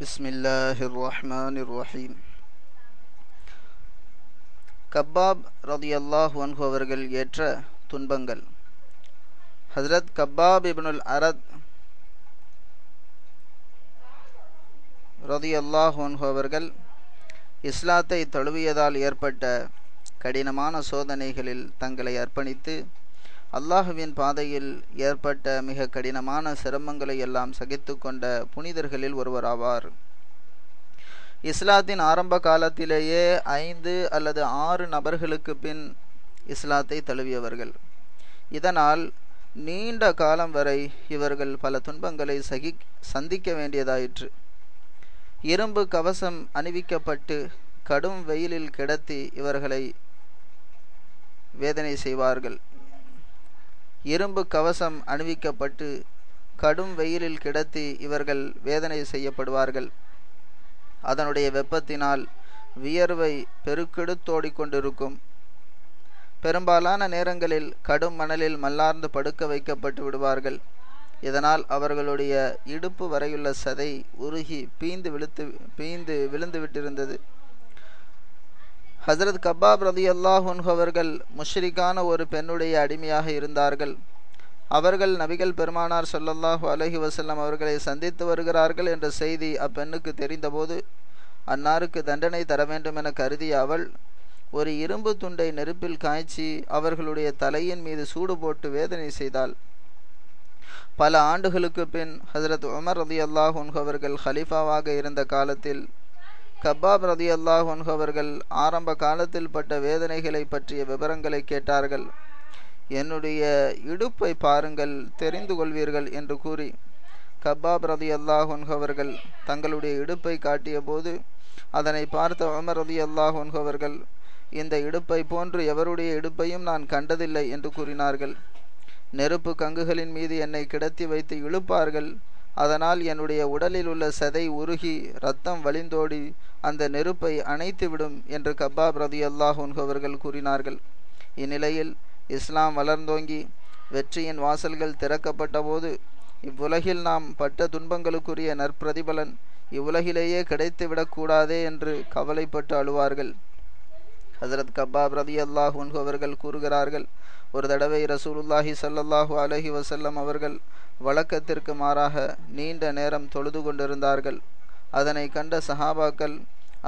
بسم الله الرحمن الرحيم கப்பாப் ரதியல்லாஹு அன்ஹு அவர்கள் ஏற்ற துன்பங்கள் ஹஸ்ரத் கப்பாப் இப்னுல் அரத் ரதியல்லாஹு அன்ஹு அவர்கள் இஸ்லாத்தை தழுவியதால் ஏற்பட்ட கடினமான சோதனைகளில் தங்களை அர்ப்பணித்து அல்லாஹுவின் பாதையில் ஏற்பட்ட மிக கடினமான சிரமங்களை எல்லாம் சகித்து கொண்ட புனிதர்களில் ஒருவராவார் இஸ்லாத்தின் ஆரம்ப காலத்திலேயே ஐந்து அல்லது ஆறு நபர்களுக்கு பின் இஸ்லாத்தை தழுவியவர்கள். இதனால் நீண்ட காலம் வரை இவர்கள் பல துன்பங்களை சகி சந்திக்க வேண்டியதாயிற்று. இரும்பு கவசம் அணிவிக்கப்பட்டு கடும் வெயிலில் கிடத்தி இவர்களை வேதனை செய்வார்கள். இரும்பு கவசம் அணிவிக்கப்பட்டு கடும் வெயிலில் கிடத்தி இவர்கள் வேதனை செய்யப்படுவார்கள். அதனுடைய வெப்பத்தினால் வியர்வை பெருக்கெடுத்தோடிக்கொண்டிருக்கும் பெரும்பாலான நேரங்களில் கடும் மணலில் மல்லார்ந்து படுக்க வைக்கப்பட்டு விடுவார்கள். இதனால் அவர்களுடைய இடுப்பு வரையுள்ள சதை உருகி பீந்து விழுத்து பீந்து விழுந்து விட்டிருந்தது. ஹசரத் கபாப் ரதி அல்லாஹுன் அவர்கள் முஷ்ரிக்கான ஒரு பெண்ணுடைய அடிமையாக இருந்தார்கள். அவர்கள் நபிகள் பெருமானார் சொல்லல்லாஹு அலஹி வசல்லம் அவர்களை சந்தித்து வருகிறார்கள் என்ற செய்தி அப்பெண்ணுக்கு தெரிந்தபோது அன்னாருக்கு தண்டனை தர வேண்டும் என கருதிய அவள் ஒரு இரும்பு துண்டை நெருப்பில் காய்ச்சி அவர்களுடைய தலையின் மீது சூடு போட்டு வேதனை செய்தாள். பல ஆண்டுகளுக்கு பின் ஹசரத் உமர் ரதி அல்லாஹ் அவர்கள் ஹலீஃபாவாக இருந்த காலத்தில் கபாப் ரதி அல்லாஹ் அவர்கள் ஆரம்ப காலத்தில் பட்ட வேதனைகளை பற்றிய விவரங்களை கேட்டார்கள். என்னுடைய இடுப்பை பாருங்கள் தெரிந்து கொள்வீர்கள் என்று கூறி கபாப் ரதி அல்லாஹ் அவர்கள் தங்களுடைய இடுப்பை காட்டிய போது அதனை பார்த்த உமர் ரதி அல்லாஹ் அவர்கள் இந்த இடுப்பை போன்று எவருடைய இடுப்பையும் நான் கண்டதில்லை என்று கூறினார்கள். நெருப்பு கங்குகளின் மீது என்னை கிடத்தி வைத்து இழுப்பார்கள். அதனால் என்னுடைய உடலில் உள்ள சதை உருகி ரத்தம் வழிந்தோடி அந்த நெருப்பை அணைத்துவிடும் என்று கப்பாப் ரதி அல்லாஹ் அவர்கள் கூறினார்கள். இந்நிலையில் இஸ்லாம் வளர்ந்தோங்கி வெற்றியின் வாசல்கள் திறக்கப்பட்ட போது இவ்வுலகில் நாம் பட்ட துன்பங்களுக்குரிய நற்பிரதிபலன் இவ்வுலகிலேயே கிடைத்துவிடக்கூடாதே என்று கவலைப்பட்டு அழுவார்கள். ஹசரத் கபாப் ரதி அல்லாஹ் அவர்கள் கூறுகிறார்கள் ஒரு தடவை ரசூலுல்லாஹி சல்லல்லாஹு அலஹி வசல்லம் அவர்கள் வழக்கத்திற்கு மாறாக நீண்ட நேரம் தொழுது கொண்டிருந்தார்கள். அதனை கண்ட சஹாபாக்கள்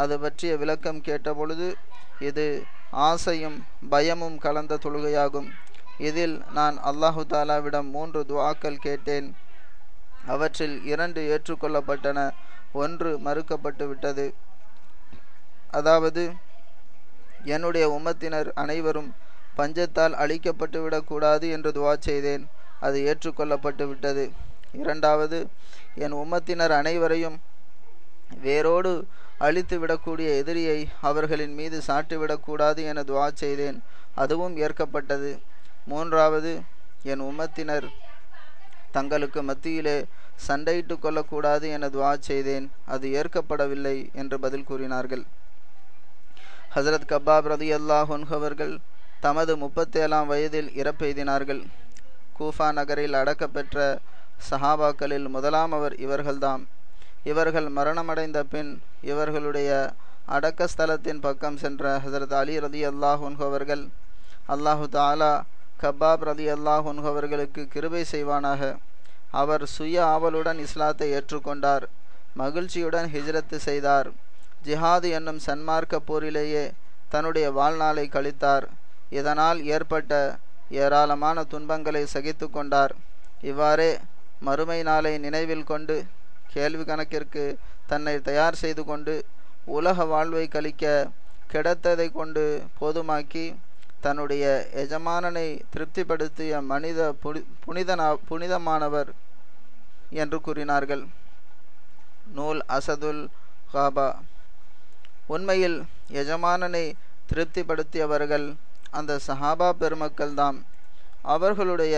அது பற்றிய விளக்கம் கேட்டபொழுது இது ஆசையும் பயமும் கலந்த தொழுகையாகும். இதில் நான் அல்லாஹு தாலாவிடம் மூன்று துவாக்கள் கேட்டேன். அவற்றில் இரண்டு ஏற்றுக்கொள்ளப்பட்டன ஒன்று மறுக்கப்பட்டு விட்டது. அதாவது என்னுடைய உம்மத்தினர் அனைவரும் பஞ்சத்தால் அழிக்கப்பட்டுவிடக் கூடாது என்று துவா செய்தேன். அது ஏற்றுக்கொள்ளப்பட்டு விட்டது. இரண்டாவது என் உம்மத்தினர் அனைவரையும் வேரோடு அழித்து விடக்கூடிய எதிரியை அவர்களின் மீது சாட்டிவிடக்கூடாது என துவா செய்தேன். அதுவும் ஏற்கப்பட்டது. மூன்றாவது என் உம்மத்தினர் தங்களுக்கு மத்தியிலே சண்டையிட்டு கொள்ளக்கூடாது என துவா செய்தேன். அது ஏற்கப்படவில்லை என்று பதில் கூறினார்கள். ஹசரத் கபாப் ரதி அல்லாஹ் அவர்கள் தமது முப்பத்தேழாம் வயதில் இறப்பெய்தினார்கள் கூஃபா நகரில் அடக்கப்பெற்ற சஹாபாக்களில் முதலாம் அவர் இவர்கள்தாம். இவர்கள் மரணமடைந்த பின் இவர்களுடைய அடக்கஸ்தலத்தின் பக்கம் சென்ற ஹசரத் அலி ரதி அல்லாஹ் அவர்கள் அல்லாஹு தாலா கபாப் ரதி அல்லாஹ் அவர்களுக்கு கிருபை செய்வானாக. அவர் சுய ஆவலுடன் இஸ்லாத்தை ஏற்றுக்கொண்டார் மகிழ்ச்சியுடன் ஹிஜ்ரத்து செய்தார். ஜிஹாது என்னும் சன்மார்க்க போரிலேயே தன்னுடைய வாழ்நாளை கழித்தார். இதனால் ஏற்பட்ட ஏராளமான துன்பங்களை சகித்து கொண்டார். இவ்வாறே மறுமை நாளை நினைவில் கொண்டு கேள்வி கணக்கிற்கு தன்னை தயார் செய்து கொண்டு உலக வாழ்வை கழிக்க கிடைத்ததை கொண்டு போதுமாக்கி தன்னுடைய எஜமானனை திருப்திப்படுத்திய மனித புனி புனிதனா புனிதமானவர் என்று கூறினார்கள். நூல் அசதுல் காபா. உண்மையில் எஜமானனை திருப்திப்படுத்தியவர்கள் அந்த சஹாபா பெருமக்கள்தான் அவர்களுடைய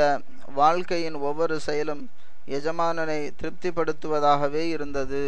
வாழ்க்கையின் ஒவ்வொரு செயலும் எஜமானனை திருப்திப்படுத்துவதாகவே இருந்தது.